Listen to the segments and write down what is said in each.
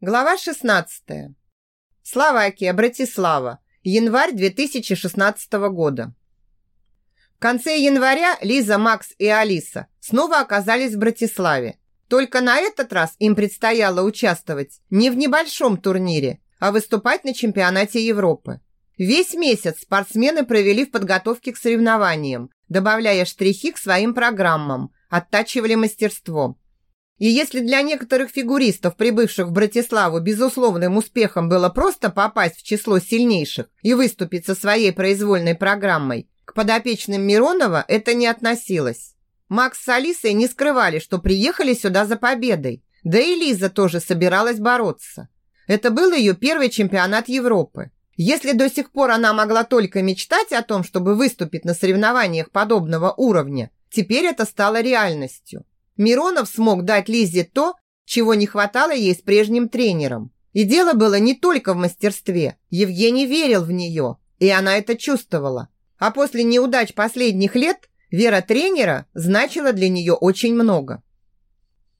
Глава 16. Словакия, Братислава. Январь 2016 года. В конце января Лиза, Макс и Алиса снова оказались в Братиславе. Только на этот раз им предстояло участвовать не в небольшом турнире, а выступать на чемпионате Европы. Весь месяц спортсмены провели в подготовке к соревнованиям, добавляя штрихи к своим программам, оттачивали мастерство. И если для некоторых фигуристов, прибывших в Братиславу, безусловным успехом было просто попасть в число сильнейших и выступить со своей произвольной программой, к подопечным Миронова это не относилось. Макс с Алисой не скрывали, что приехали сюда за победой. Да и Лиза тоже собиралась бороться. Это был ее первый чемпионат Европы. Если до сих пор она могла только мечтать о том, чтобы выступить на соревнованиях подобного уровня, теперь это стало реальностью. Миронов смог дать Лизе то, чего не хватало ей с прежним тренером. И дело было не только в мастерстве. Евгений верил в нее, и она это чувствовала. А после неудач последних лет вера тренера значила для нее очень много.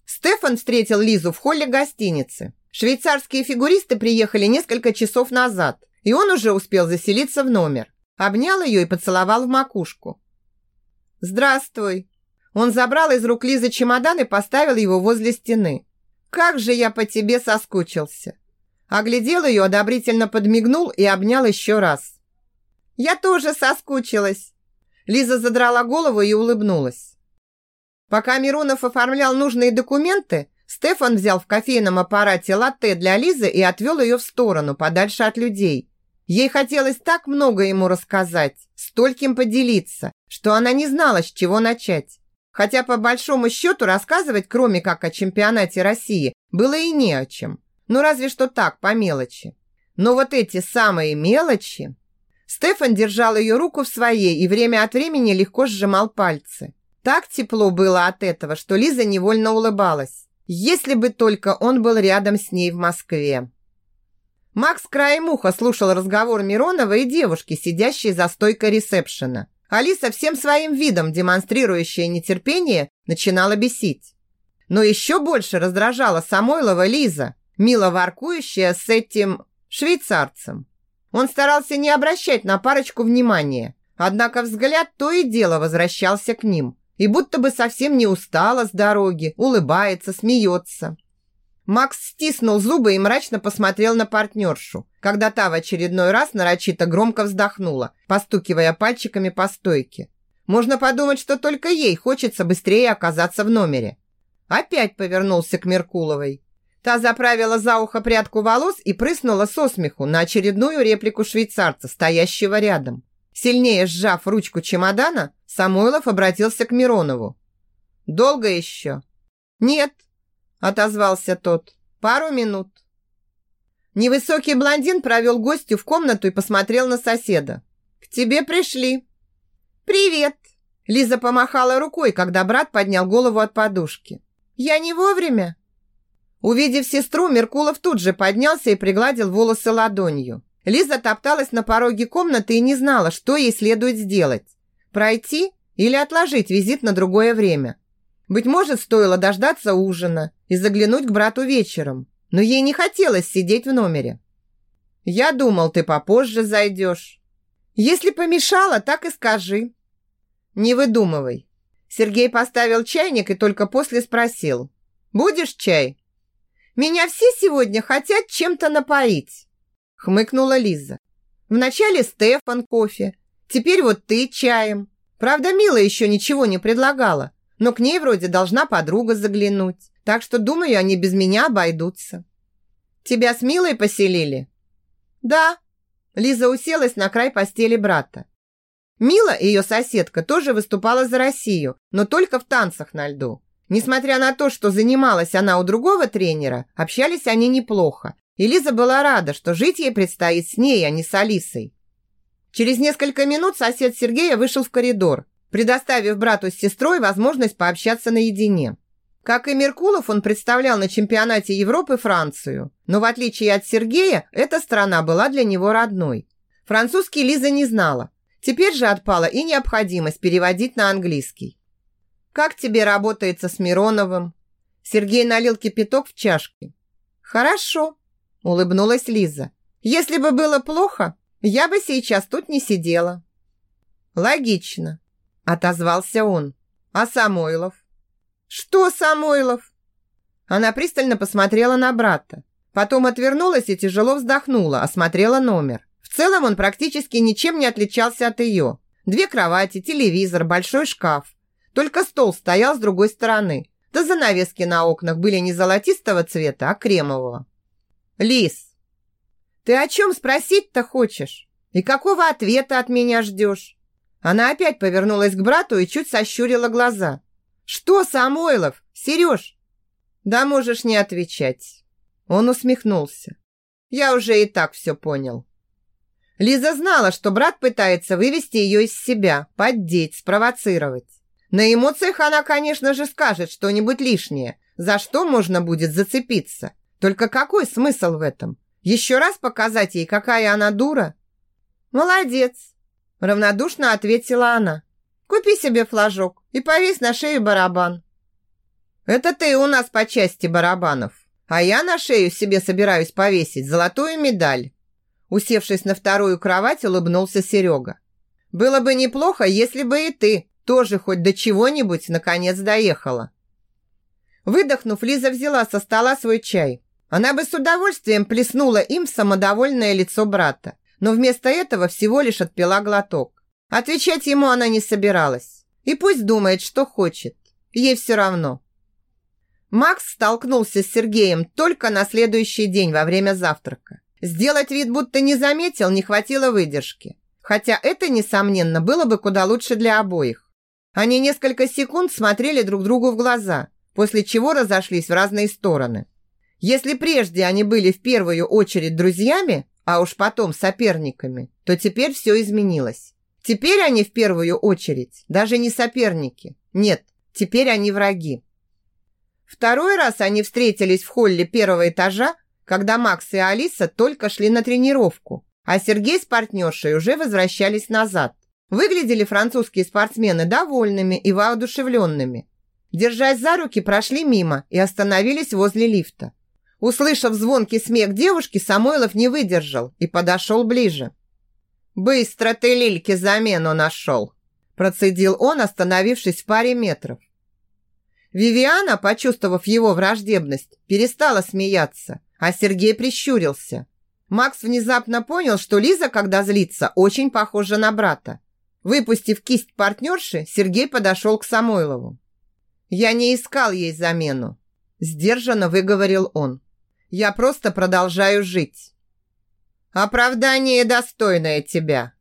Стефан встретил Лизу в холле гостиницы. Швейцарские фигуристы приехали несколько часов назад, и он уже успел заселиться в номер. Обнял ее и поцеловал в макушку. «Здравствуй!» Он забрал из рук Лизы чемодан и поставил его возле стены. «Как же я по тебе соскучился!» Оглядел ее, одобрительно подмигнул и обнял еще раз. «Я тоже соскучилась!» Лиза задрала голову и улыбнулась. Пока Миронов оформлял нужные документы, Стефан взял в кофейном аппарате латте для Лизы и отвел ее в сторону, подальше от людей. Ей хотелось так много ему рассказать, стольким поделиться, что она не знала, с чего начать. Хотя по большому счету рассказывать, кроме как о чемпионате России, было и не о чем. Ну разве что так, по мелочи. Но вот эти самые мелочи... Стефан держал ее руку в своей и время от времени легко сжимал пальцы. Так тепло было от этого, что Лиза невольно улыбалась. Если бы только он был рядом с ней в Москве. Макс краем уха слушал разговор Миронова и девушки, сидящей за стойкой ресепшена. Алиса всем своим видом, демонстрирующая нетерпение, начинала бесить. Но еще больше раздражала Самойлова Лиза, мило воркующая с этим швейцарцем. Он старался не обращать на парочку внимания, однако взгляд то и дело возвращался к ним, и будто бы совсем не устала с дороги, улыбается, смеется. Макс стиснул зубы и мрачно посмотрел на партнершу, когда та в очередной раз нарочито громко вздохнула, постукивая пальчиками по стойке. Можно подумать, что только ей хочется быстрее оказаться в номере. Опять повернулся к Меркуловой. Та заправила за ухо прядку волос и прыснула со смеху на очередную реплику швейцарца, стоящего рядом. Сильнее сжав ручку чемодана, Самойлов обратился к Миронову. «Долго еще?» «Нет», отозвался тот. Пару минут. Невысокий блондин провел гостю в комнату и посмотрел на соседа. К тебе пришли. Привет. Лиза помахала рукой, когда брат поднял голову от подушки. Я не вовремя. Увидев сестру, Меркулов тут же поднялся и пригладил волосы ладонью. Лиза топталась на пороге комнаты и не знала, что ей следует сделать. Пройти или отложить визит на другое время. Быть может, стоило дождаться ужина и заглянуть к брату вечером, но ей не хотелось сидеть в номере. «Я думал, ты попозже зайдешь. Если помешала, так и скажи». «Не выдумывай». Сергей поставил чайник и только после спросил. «Будешь чай?» «Меня все сегодня хотят чем-то напоить», хмыкнула Лиза. «Вначале Стефан кофе, теперь вот ты чаем. Правда, Мила еще ничего не предлагала, но к ней вроде должна подруга заглянуть. Так что, думаю, они без меня обойдутся. Тебя с Милой поселили? Да. Лиза уселась на край постели брата. Мила, ее соседка, тоже выступала за Россию, но только в танцах на льду. Несмотря на то, что занималась она у другого тренера, общались они неплохо. И Лиза была рада, что жить ей предстоит с ней, а не с Алисой. Через несколько минут сосед Сергея вышел в коридор, предоставив брату с сестрой возможность пообщаться наедине. Как и Меркулов, он представлял на чемпионате Европы Францию, но в отличие от Сергея, эта страна была для него родной. Французский Лиза не знала. Теперь же отпала и необходимость переводить на английский. «Как тебе работается с Мироновым?» Сергей налил кипяток в чашки. «Хорошо», – улыбнулась Лиза. «Если бы было плохо, я бы сейчас тут не сидела». «Логично», – отозвался он. «А Самойлов?» «Что Самойлов?» Она пристально посмотрела на брата. Потом отвернулась и тяжело вздохнула, осмотрела номер. В целом он практически ничем не отличался от ее. Две кровати, телевизор, большой шкаф. Только стол стоял с другой стороны. Да занавески на окнах были не золотистого цвета, а кремового. «Лис, ты о чем спросить-то хочешь? И какого ответа от меня ждешь?» Она опять повернулась к брату и чуть сощурила глаза. «Что, Самойлов? Сереж?» «Да можешь не отвечать». Он усмехнулся. «Я уже и так все понял». Лиза знала, что брат пытается вывести ее из себя, поддеть, спровоцировать. На эмоциях она, конечно же, скажет что-нибудь лишнее, за что можно будет зацепиться. Только какой смысл в этом? Еще раз показать ей, какая она дура? Молодец, равнодушно ответила она. Купи себе флажок и повесь на шею барабан. Это ты у нас по части барабанов, а я на шею себе собираюсь повесить золотую медаль. Усевшись на вторую кровать, улыбнулся Серега. «Было бы неплохо, если бы и ты тоже хоть до чего-нибудь наконец доехала». Выдохнув, Лиза взяла со стола свой чай. Она бы с удовольствием плеснула им в самодовольное лицо брата, но вместо этого всего лишь отпила глоток. Отвечать ему она не собиралась. И пусть думает, что хочет. Ей все равно. Макс столкнулся с Сергеем только на следующий день во время завтрака. Сделать вид, будто не заметил, не хватило выдержки. Хотя это, несомненно, было бы куда лучше для обоих. Они несколько секунд смотрели друг другу в глаза, после чего разошлись в разные стороны. Если прежде они были в первую очередь друзьями, а уж потом соперниками, то теперь все изменилось. Теперь они в первую очередь даже не соперники. Нет, теперь они враги. Второй раз они встретились в холле первого этажа когда Макс и Алиса только шли на тренировку, а Сергей с партнершей уже возвращались назад. Выглядели французские спортсмены довольными и воодушевленными. Держась за руки, прошли мимо и остановились возле лифта. Услышав звонкий смех девушки, Самойлов не выдержал и подошел ближе. «Быстро ты Лильке замену нашел!» Процедил он, остановившись в паре метров. Вивиана, почувствовав его враждебность, перестала смеяться а Сергей прищурился. Макс внезапно понял, что Лиза, когда злится, очень похожа на брата. Выпустив кисть партнерши, Сергей подошел к Самойлову. «Я не искал ей замену», – сдержанно выговорил он. «Я просто продолжаю жить». «Оправдание достойное тебя».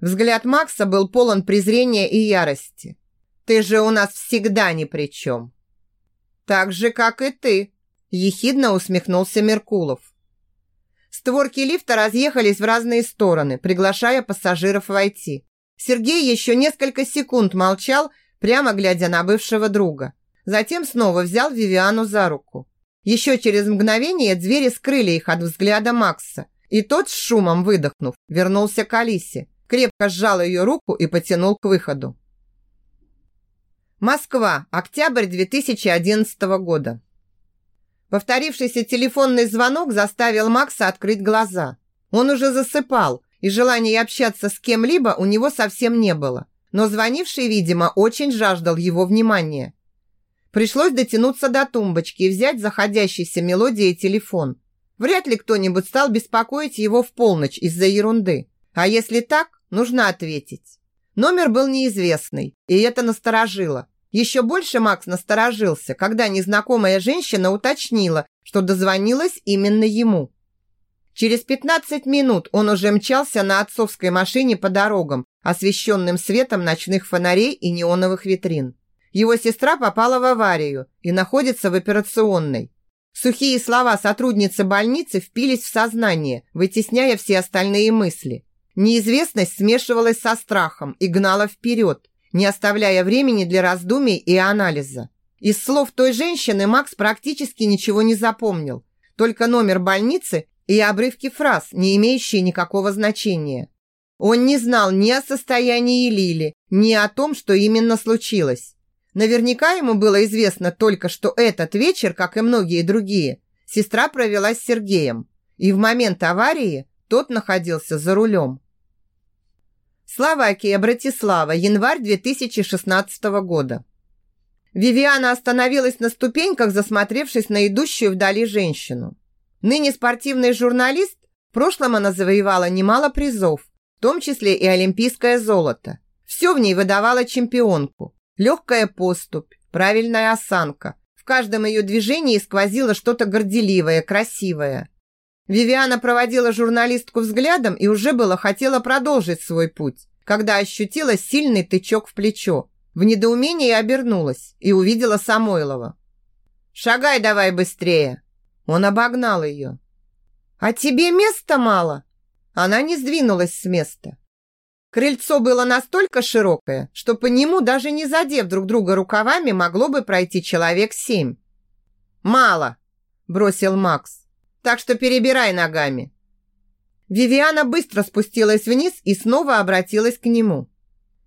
Взгляд Макса был полон презрения и ярости. «Ты же у нас всегда ни при чем». «Так же, как и ты», Ехидно усмехнулся Меркулов. Створки лифта разъехались в разные стороны, приглашая пассажиров войти. Сергей еще несколько секунд молчал, прямо глядя на бывшего друга. Затем снова взял Вивиану за руку. Еще через мгновение двери скрыли их от взгляда Макса, и тот с шумом выдохнув, вернулся к Алисе, крепко сжал ее руку и потянул к выходу. Москва, октябрь 2011 года. Повторившийся телефонный звонок заставил Макса открыть глаза. Он уже засыпал, и желания общаться с кем-либо у него совсем не было. Но звонивший, видимо, очень жаждал его внимания. Пришлось дотянуться до тумбочки и взять заходящийся мелодией телефон. Вряд ли кто-нибудь стал беспокоить его в полночь из-за ерунды. А если так, нужно ответить. Номер был неизвестный, и это насторожило. Еще больше Макс насторожился, когда незнакомая женщина уточнила, что дозвонилась именно ему. Через 15 минут он уже мчался на отцовской машине по дорогам, освещенным светом ночных фонарей и неоновых витрин. Его сестра попала в аварию и находится в операционной. Сухие слова сотрудницы больницы впились в сознание, вытесняя все остальные мысли. Неизвестность смешивалась со страхом и гнала вперед, не оставляя времени для раздумий и анализа. Из слов той женщины Макс практически ничего не запомнил, только номер больницы и обрывки фраз, не имеющие никакого значения. Он не знал ни о состоянии Лили, ни о том, что именно случилось. Наверняка ему было известно только, что этот вечер, как и многие другие, сестра провела с Сергеем, и в момент аварии тот находился за рулем. Словакия, Братислава, январь 2016 года. Вивиана остановилась на ступеньках, засмотревшись на идущую вдали женщину. Ныне спортивный журналист, в прошлом она завоевала немало призов, в том числе и олимпийское золото. Все в ней выдавало чемпионку. Легкая поступь, правильная осанка. В каждом ее движении сквозило что-то горделивое, красивое. Вивиана проводила журналистку взглядом и уже было хотела продолжить свой путь, когда ощутила сильный тычок в плечо. В недоумении обернулась и увидела Самойлова. «Шагай давай быстрее!» Он обогнал ее. «А тебе места мало?» Она не сдвинулась с места. Крыльцо было настолько широкое, что по нему, даже не задев друг друга рукавами, могло бы пройти человек семь. «Мало!» – бросил Макс так что перебирай ногами». Вивиана быстро спустилась вниз и снова обратилась к нему.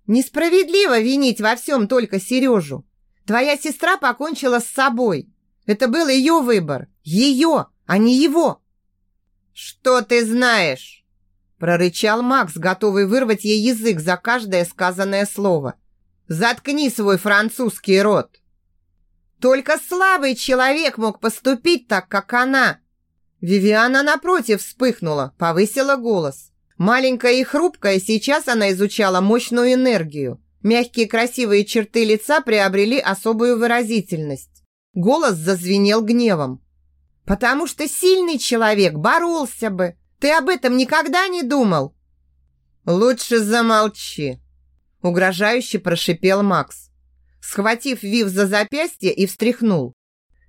«Несправедливо винить во всем только Сережу. Твоя сестра покончила с собой. Это был ее выбор. Ее, а не его». «Что ты знаешь?» Прорычал Макс, готовый вырвать ей язык за каждое сказанное слово. «Заткни свой французский рот!» Только слабый человек мог поступить так, как она. Вивиана, напротив, вспыхнула, повысила голос. Маленькая и хрупкая, сейчас она изучала мощную энергию. Мягкие красивые черты лица приобрели особую выразительность. Голос зазвенел гневом. «Потому что сильный человек боролся бы. Ты об этом никогда не думал?» «Лучше замолчи», – угрожающе прошипел Макс. Схватив Вив за запястье и встряхнул.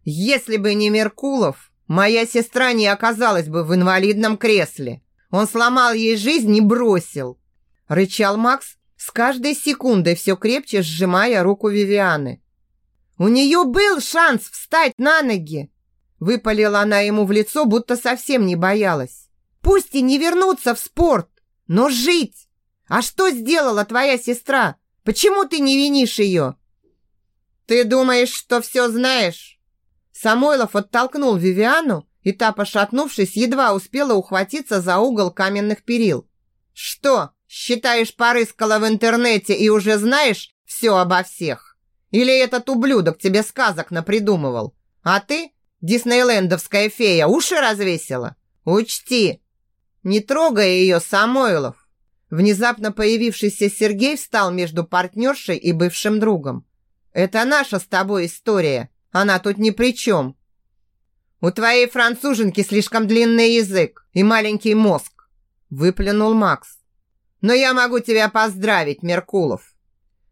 «Если бы не Меркулов, Моя сестра не оказалась бы в инвалидном кресле. Он сломал ей жизнь и бросил. Рычал Макс, с каждой секундой все крепче сжимая руку Вивианы. У нее был шанс встать на ноги. Выпалила она ему в лицо, будто совсем не боялась. Пусть и не вернуться в спорт, но жить. А что сделала твоя сестра? Почему ты не винишь ее? Ты думаешь, что все знаешь? Самойлов оттолкнул Вивиану, и та, пошатнувшись, едва успела ухватиться за угол каменных перил. «Что, считаешь, порыскала в интернете и уже знаешь все обо всех? Или этот ублюдок тебе сказок напридумывал? А ты, диснейлендовская фея, уши развесила? Учти, не трогай ее, Самойлов!» Внезапно появившийся Сергей встал между партнершей и бывшим другом. «Это наша с тобой история. Она тут ни при чем. У твоей француженки слишком длинный язык и маленький мозг, выплюнул Макс. Но я могу тебя поздравить, Меркулов.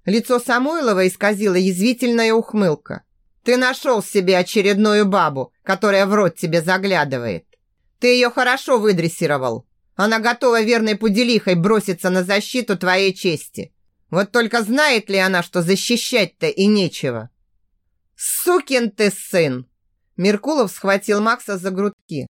Лицо Самойлова исказило язвительная ухмылка. Ты нашел себе очередную бабу, которая в рот тебе заглядывает. Ты ее хорошо выдрессировал. Она готова верной пуделихой броситься на защиту твоей чести. Вот только знает ли она, что защищать-то и нечего? «Сукин ты сын!» Меркулов схватил Макса за грудки.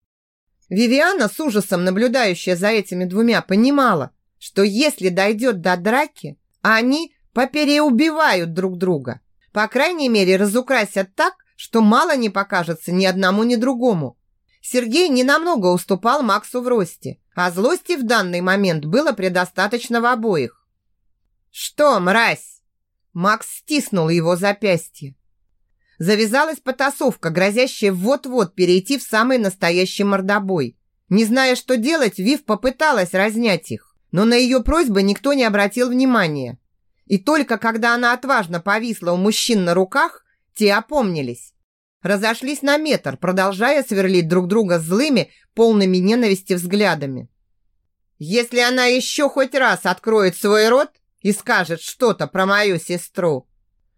Вивиана, с ужасом наблюдающая за этими двумя, понимала, что если дойдет до драки, они попереубивают друг друга. По крайней мере, разукрасят так, что мало не покажется ни одному, ни другому. Сергей ненамного уступал Максу в росте, а злости в данный момент было предостаточно в обоих. «Что, мразь?» Макс стиснул его запястье. Завязалась потасовка, грозящая вот-вот перейти в самый настоящий мордобой. Не зная, что делать, Вив попыталась разнять их, но на ее просьбы никто не обратил внимания. И только когда она отважно повисла у мужчин на руках, те опомнились. Разошлись на метр, продолжая сверлить друг друга злыми, полными ненависти взглядами. «Если она еще хоть раз откроет свой рот и скажет что-то про мою сестру,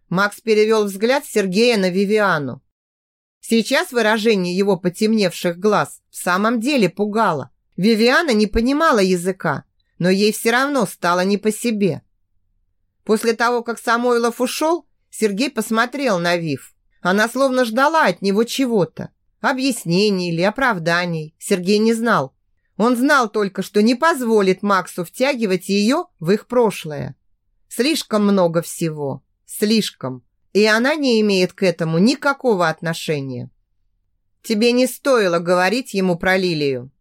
Макс перевел взгляд Сергея на Вивиану. Сейчас выражение его потемневших глаз в самом деле пугало. Вивиана не понимала языка, но ей все равно стало не по себе. После того, как Самойлов ушел, Сергей посмотрел на Вив. Она словно ждала от него чего-то. Объяснений или оправданий. Сергей не знал. Он знал только, что не позволит Максу втягивать ее в их прошлое. Слишком много всего. Слишком. И она не имеет к этому никакого отношения. Тебе не стоило говорить ему про Лилию.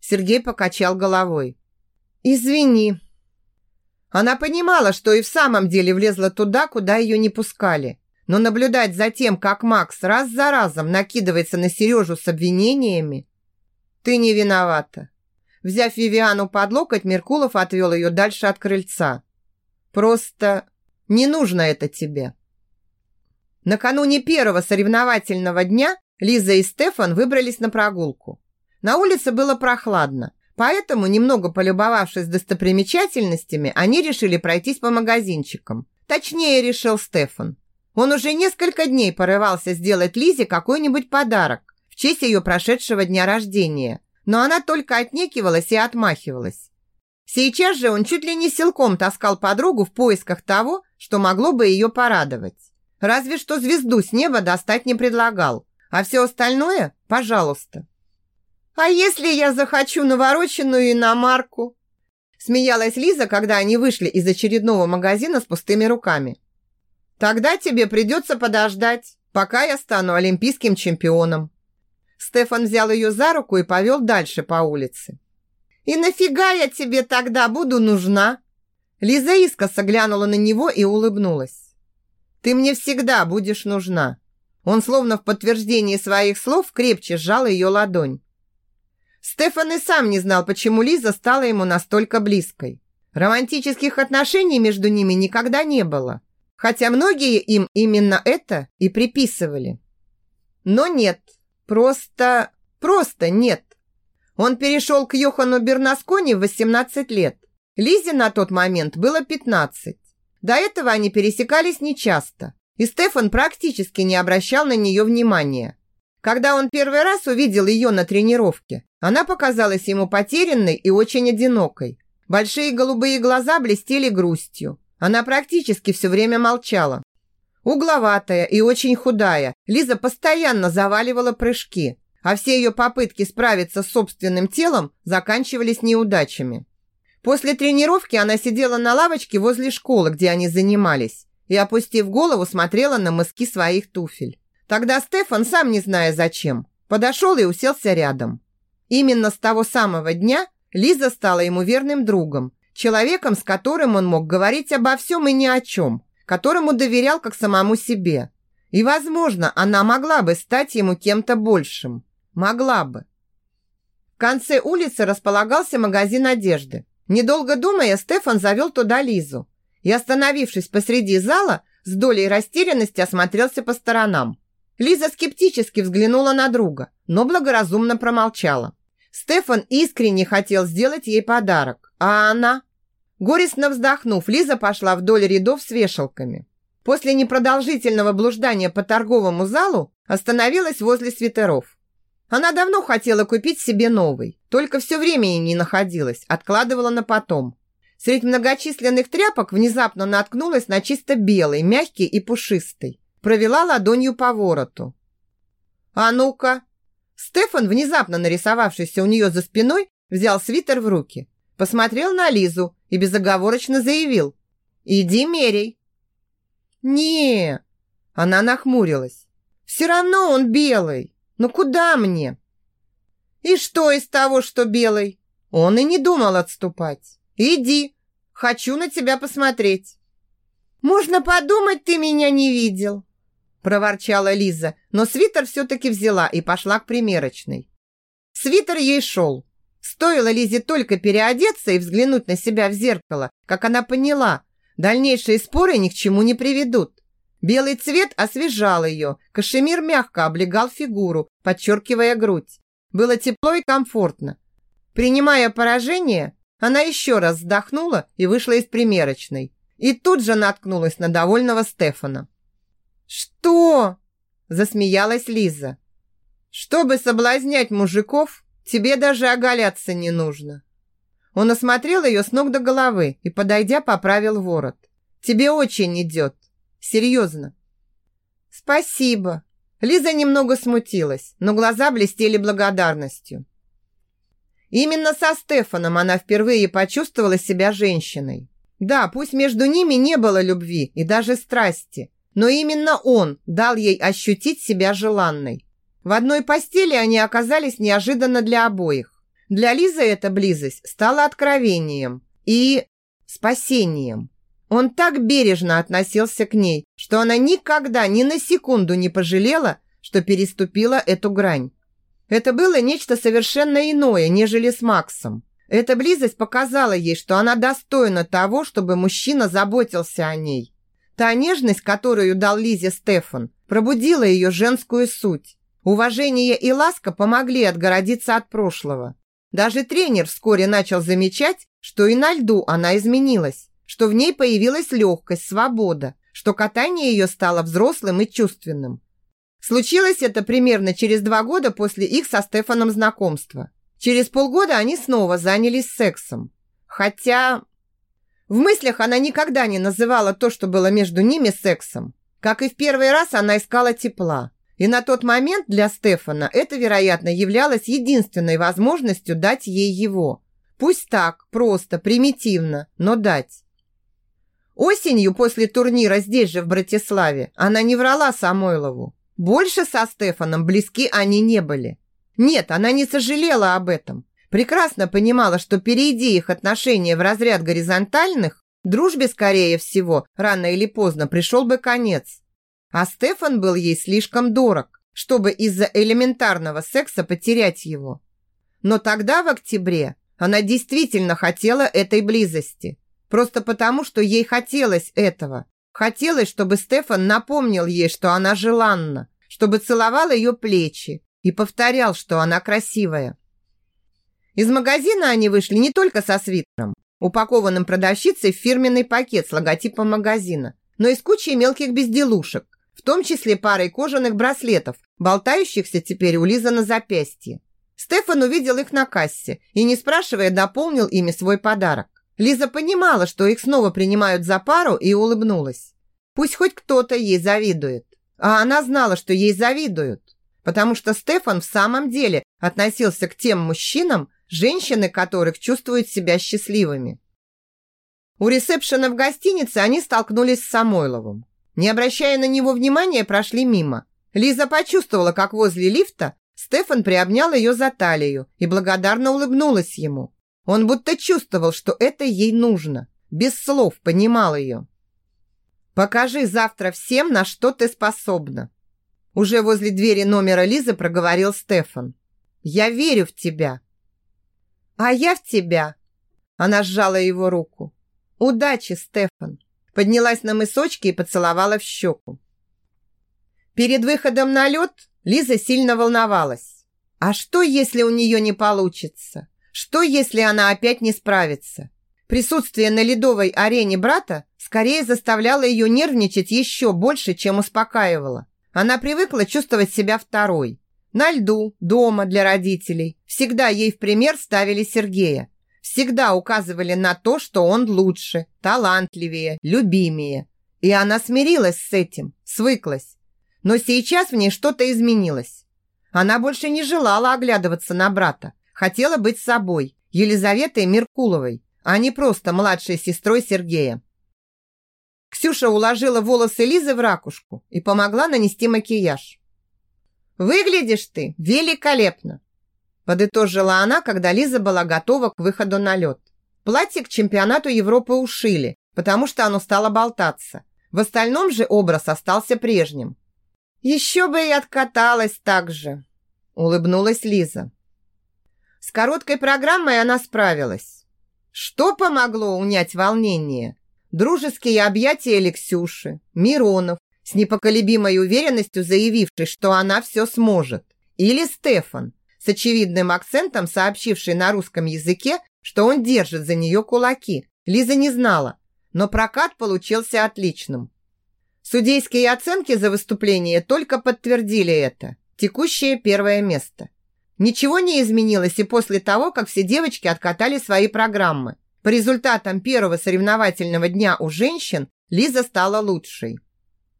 Сергей покачал головой. Извини. Она понимала, что и в самом деле влезла туда, куда ее не пускали. Но наблюдать за тем, как Макс раз за разом накидывается на Сережу с обвинениями... Ты не виновата. Взяв Вивиану под локоть, Меркулов отвел ее дальше от крыльца. Просто не нужно это тебе. Накануне первого соревновательного дня Лиза и Стефан выбрались на прогулку. На улице было прохладно, поэтому, немного полюбовавшись достопримечательностями, они решили пройтись по магазинчикам. Точнее, решил Стефан. Он уже несколько дней порывался сделать Лизе какой-нибудь подарок в честь ее прошедшего дня рождения, но она только отнекивалась и отмахивалась. Сейчас же он чуть ли не силком таскал подругу в поисках того, что могло бы ее порадовать. Разве что звезду с неба достать не предлагал, а все остальное – пожалуйста. «А если я захочу навороченную иномарку?» Смеялась Лиза, когда они вышли из очередного магазина с пустыми руками. «Тогда тебе придется подождать, пока я стану олимпийским чемпионом». Стефан взял ее за руку и повел дальше по улице. «И нафига я тебе тогда буду нужна?» Лиза искоса глянула на него и улыбнулась. «Ты мне всегда будешь нужна». Он словно в подтверждении своих слов крепче сжал ее ладонь. Стефан и сам не знал, почему Лиза стала ему настолько близкой. Романтических отношений между ними никогда не было, хотя многие им именно это и приписывали. Но нет, просто, просто нет. Он перешел к Йохану Бернаскони в 18 лет. Лизе на тот момент было 15. До этого они пересекались нечасто, и Стефан практически не обращал на нее внимания. Когда он первый раз увидел ее на тренировке, она показалась ему потерянной и очень одинокой. Большие голубые глаза блестели грустью. Она практически все время молчала. Угловатая и очень худая, Лиза постоянно заваливала прыжки, а все ее попытки справиться с собственным телом заканчивались неудачами. После тренировки она сидела на лавочке возле школы, где они занимались, и, опустив голову, смотрела на мыски своих туфель. Тогда Стефан, сам не зная зачем, подошел и уселся рядом. Именно с того самого дня Лиза стала ему верным другом, человеком, с которым он мог говорить обо всем и ни о чем, которому доверял как самому себе. И, возможно, она могла бы стать ему кем-то большим. Могла бы. В конце улицы располагался магазин одежды. Недолго думая, Стефан завел туда Лизу и, остановившись посреди зала, с долей растерянности осмотрелся по сторонам. Лиза скептически взглянула на друга, но благоразумно промолчала. Стефан искренне хотел сделать ей подарок, а она... Горестно вздохнув, Лиза пошла вдоль рядов с вешалками. После непродолжительного блуждания по торговому залу остановилась возле свитеров. Она давно хотела купить себе новый, только все время им не находилось, откладывала на потом. Среди многочисленных тряпок внезапно наткнулась на чисто белый, мягкий и пушистый. Провела ладонью по вороту. «А ну-ка!» Стефан, внезапно нарисовавшийся у нее за спиной, взял свитер в руки, посмотрел на Лизу и безоговорочно заявил «Иди мерей». «Не!» Она нахмурилась. «Все равно он белый. Ну куда мне?» «И что из того, что белый?» Он и не думал отступать. «Иди, хочу на тебя посмотреть». «Можно подумать, ты меня не видел», проворчала Лиза, но свитер все-таки взяла и пошла к примерочной. Свитер ей шел. Стоило Лизе только переодеться и взглянуть на себя в зеркало, как она поняла, дальнейшие споры ни к чему не приведут. Белый цвет освежал ее, кашемир мягко облегал фигуру, подчеркивая грудь. Было тепло и комфортно. Принимая поражение, она еще раз вздохнула и вышла из примерочной. И тут же наткнулась на довольного Стефана. «Что?» – засмеялась Лиза. «Чтобы соблазнять мужиков, тебе даже оголяться не нужно». Он осмотрел ее с ног до головы и, подойдя, поправил ворот. «Тебе очень идет. Серьезно». «Спасибо». Лиза немного смутилась, но глаза блестели благодарностью. Именно со Стефаном она впервые почувствовала себя женщиной. Да, пусть между ними не было любви и даже страсти, но именно он дал ей ощутить себя желанной. В одной постели они оказались неожиданно для обоих. Для Лизы эта близость стала откровением и спасением. Он так бережно относился к ней, что она никогда ни на секунду не пожалела, что переступила эту грань. Это было нечто совершенно иное, нежели с Максом. Эта близость показала ей, что она достойна того, чтобы мужчина заботился о ней. Та нежность, которую дал Лизе Стефан, пробудила ее женскую суть. Уважение и ласка помогли отгородиться от прошлого. Даже тренер вскоре начал замечать, что и на льду она изменилась, что в ней появилась легкость, свобода, что катание ее стало взрослым и чувственным. Случилось это примерно через два года после их со Стефаном знакомства. Через полгода они снова занялись сексом. Хотя в мыслях она никогда не называла то, что было между ними, сексом. Как и в первый раз, она искала тепла. И на тот момент для Стефана это, вероятно, являлось единственной возможностью дать ей его. Пусть так, просто, примитивно, но дать. Осенью после турнира здесь же, в Братиславе, она не врала Самойлову. Больше со Стефаном близки они не были. Нет, она не сожалела об этом. Прекрасно понимала, что перейди их отношения в разряд горизонтальных, дружбе, скорее всего, рано или поздно пришел бы конец. А Стефан был ей слишком дорог, чтобы из-за элементарного секса потерять его. Но тогда, в октябре, она действительно хотела этой близости. Просто потому, что ей хотелось этого. Хотелось, чтобы Стефан напомнил ей, что она желанна, чтобы целовал ее плечи и повторял, что она красивая. Из магазина они вышли не только со свитером, упакованным продавщицей в фирменный пакет с логотипом магазина, но и с кучей мелких безделушек, в том числе парой кожаных браслетов, болтающихся теперь у Лизы на запястье. Стефан увидел их на кассе и, не спрашивая, дополнил ими свой подарок. Лиза понимала, что их снова принимают за пару и улыбнулась. Пусть хоть кто-то ей завидует. А она знала, что ей завидуют, потому что Стефан в самом деле относился к тем мужчинам, женщины которых чувствуют себя счастливыми. У ресепшена в гостинице они столкнулись с Самойловым. Не обращая на него внимания, прошли мимо. Лиза почувствовала, как возле лифта Стефан приобнял ее за талию и благодарно улыбнулась ему. Он будто чувствовал, что это ей нужно. Без слов понимал ее. «Покажи завтра всем, на что ты способна». Уже возле двери номера Лизы проговорил Стефан. «Я верю в тебя». «А я в тебя». Она сжала его руку. «Удачи, Стефан» поднялась на мысочки и поцеловала в щеку. Перед выходом на лед Лиза сильно волновалась. А что, если у нее не получится? Что, если она опять не справится? Присутствие на ледовой арене брата скорее заставляло ее нервничать еще больше, чем успокаивало. Она привыкла чувствовать себя второй. На льду, дома для родителей. Всегда ей в пример ставили Сергея всегда указывали на то, что он лучше, талантливее, любимее. И она смирилась с этим, свыклась. Но сейчас в ней что-то изменилось. Она больше не желала оглядываться на брата. Хотела быть собой, Елизаветой Меркуловой, а не просто младшей сестрой Сергея. Ксюша уложила волосы Лизы в ракушку и помогла нанести макияж. «Выглядишь ты великолепно!» Подытожила она, когда Лиза была готова к выходу на лед. Платье к чемпионату Европы ушили, потому что оно стало болтаться. В остальном же образ остался прежним. «Еще бы и откаталась так же», – улыбнулась Лиза. С короткой программой она справилась. Что помогло унять волнение? Дружеские объятия Алексюши, Миронов, с непоколебимой уверенностью заявивший, что она все сможет. Или Стефан, с очевидным акцентом сообщивший на русском языке, что он держит за нее кулаки. Лиза не знала, но прокат получился отличным. Судейские оценки за выступление только подтвердили это. Текущее первое место. Ничего не изменилось и после того, как все девочки откатали свои программы. По результатам первого соревновательного дня у женщин Лиза стала лучшей.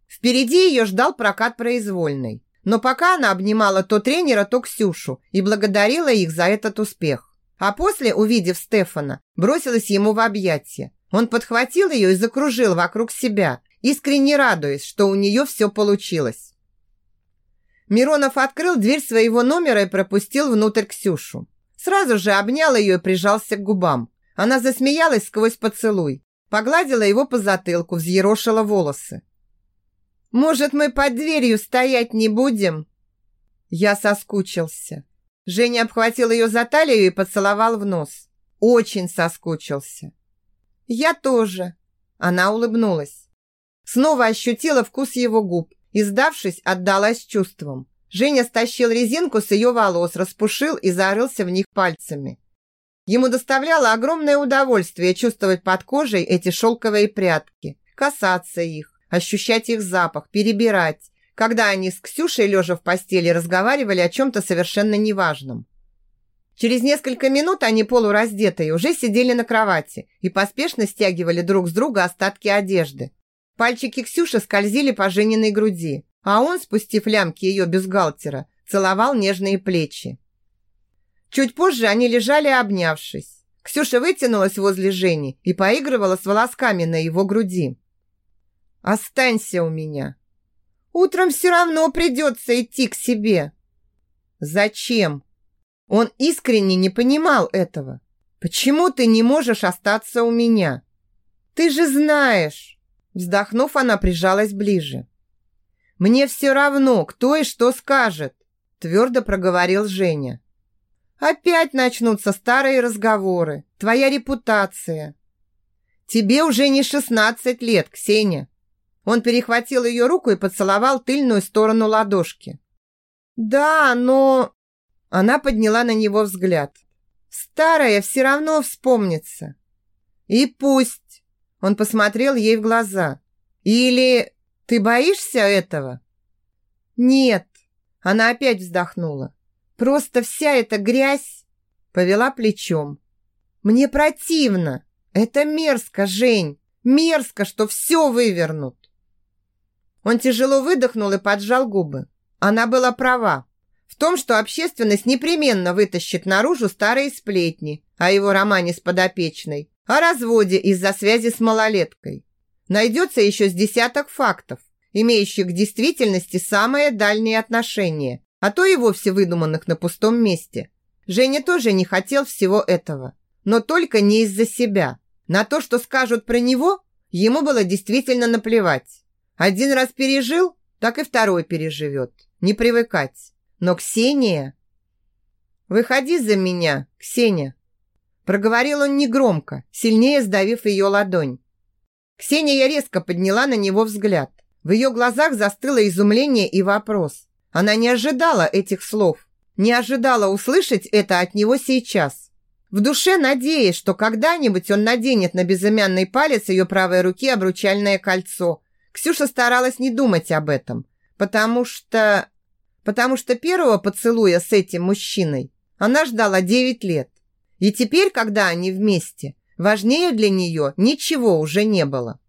Впереди ее ждал прокат произвольный. Но пока она обнимала то тренера, то Ксюшу и благодарила их за этот успех. А после, увидев Стефана, бросилась ему в объятия. Он подхватил ее и закружил вокруг себя, искренне радуясь, что у нее все получилось. Миронов открыл дверь своего номера и пропустил внутрь Ксюшу. Сразу же обнял ее и прижался к губам. Она засмеялась сквозь поцелуй, погладила его по затылку, взъерошила волосы. «Может, мы под дверью стоять не будем?» Я соскучился. Женя обхватил ее за талию и поцеловал в нос. Очень соскучился. «Я тоже». Она улыбнулась. Снова ощутила вкус его губ и, сдавшись, отдалась чувствам. Женя стащил резинку с ее волос, распушил и зарылся в них пальцами. Ему доставляло огромное удовольствие чувствовать под кожей эти шелковые прядки, касаться их, ощущать их запах, перебирать, когда они с Ксюшей, лежа в постели, разговаривали о чем-то совершенно неважном. Через несколько минут они полураздетые уже сидели на кровати и поспешно стягивали друг с друга остатки одежды. Пальчики Ксюши скользили по Жениной груди, а он, спустив лямки ее бюстгальтера, целовал нежные плечи. Чуть позже они лежали, обнявшись. Ксюша вытянулась возле Жени и поигрывала с волосками на его груди. «Останься у меня!» «Утром все равно придется идти к себе!» «Зачем?» Он искренне не понимал этого. «Почему ты не можешь остаться у меня?» «Ты же знаешь!» Вздохнув, она прижалась ближе. «Мне все равно, кто и что скажет», твердо проговорил Женя. «Опять начнутся старые разговоры. Твоя репутация». «Тебе уже не шестнадцать лет, Ксения». Он перехватил ее руку и поцеловал тыльную сторону ладошки. «Да, но...» Она подняла на него взгляд. «Старая все равно вспомнится». «И пусть!» Он посмотрел ей в глаза. «Или ты боишься этого?» «Нет». Она опять вздохнула. «Просто вся эта грязь...» Повела плечом. «Мне противно. Это мерзко, Жень. Мерзко, что все вывернут». Он тяжело выдохнул и поджал губы. Она была права в том, что общественность непременно вытащит наружу старые сплетни о его романе с подопечной, о разводе из-за связи с малолеткой найдется еще с десяток фактов, имеющих в действительности самые дальние отношения, а то и вовсе выдуманных на пустом месте. Женя тоже не хотел всего этого, но только не из-за себя. На то, что скажут про него, ему было действительно наплевать. Один раз пережил, так и второй переживет. Не привыкать. Но Ксения... «Выходи за меня, Ксения!» Проговорил он негромко, сильнее сдавив ее ладонь. Ксения резко подняла на него взгляд. В ее глазах застыло изумление и вопрос. Она не ожидала этих слов, не ожидала услышать это от него сейчас. В душе надеясь, что когда-нибудь он наденет на безымянный палец ее правой руки обручальное кольцо. Ксюша старалась не думать об этом, потому что... Потому что первого поцелуя с этим мужчиной она ждала 9 лет. И теперь, когда они вместе, Важнее для нее ничего уже не было.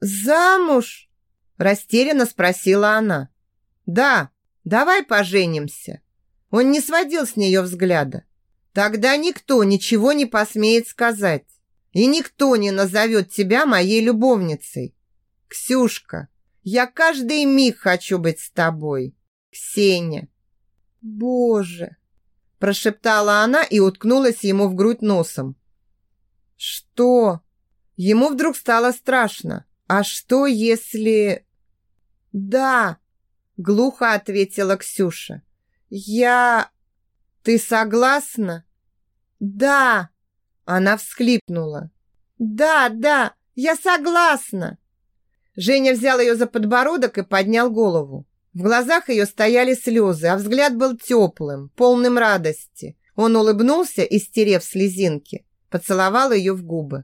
«Замуж?» – растерянно спросила она. «Да, давай поженимся». Он не сводил с нее взгляда. «Тогда никто ничего не посмеет сказать, и никто не назовет тебя моей любовницей. Ксюшка, я каждый миг хочу быть с тобой. Ксения». «Боже!» – прошептала она и уткнулась ему в грудь носом. Что? Ему вдруг стало страшно. А что, если... Да, глухо ответила Ксюша. Я... Ты согласна? Да. Она всхлипнула. Да, да, я согласна. Женя взял ее за подбородок и поднял голову. В глазах ее стояли слезы, а взгляд был теплым, полным радости. Он улыбнулся, истерев слезинки поцеловал ее в губы.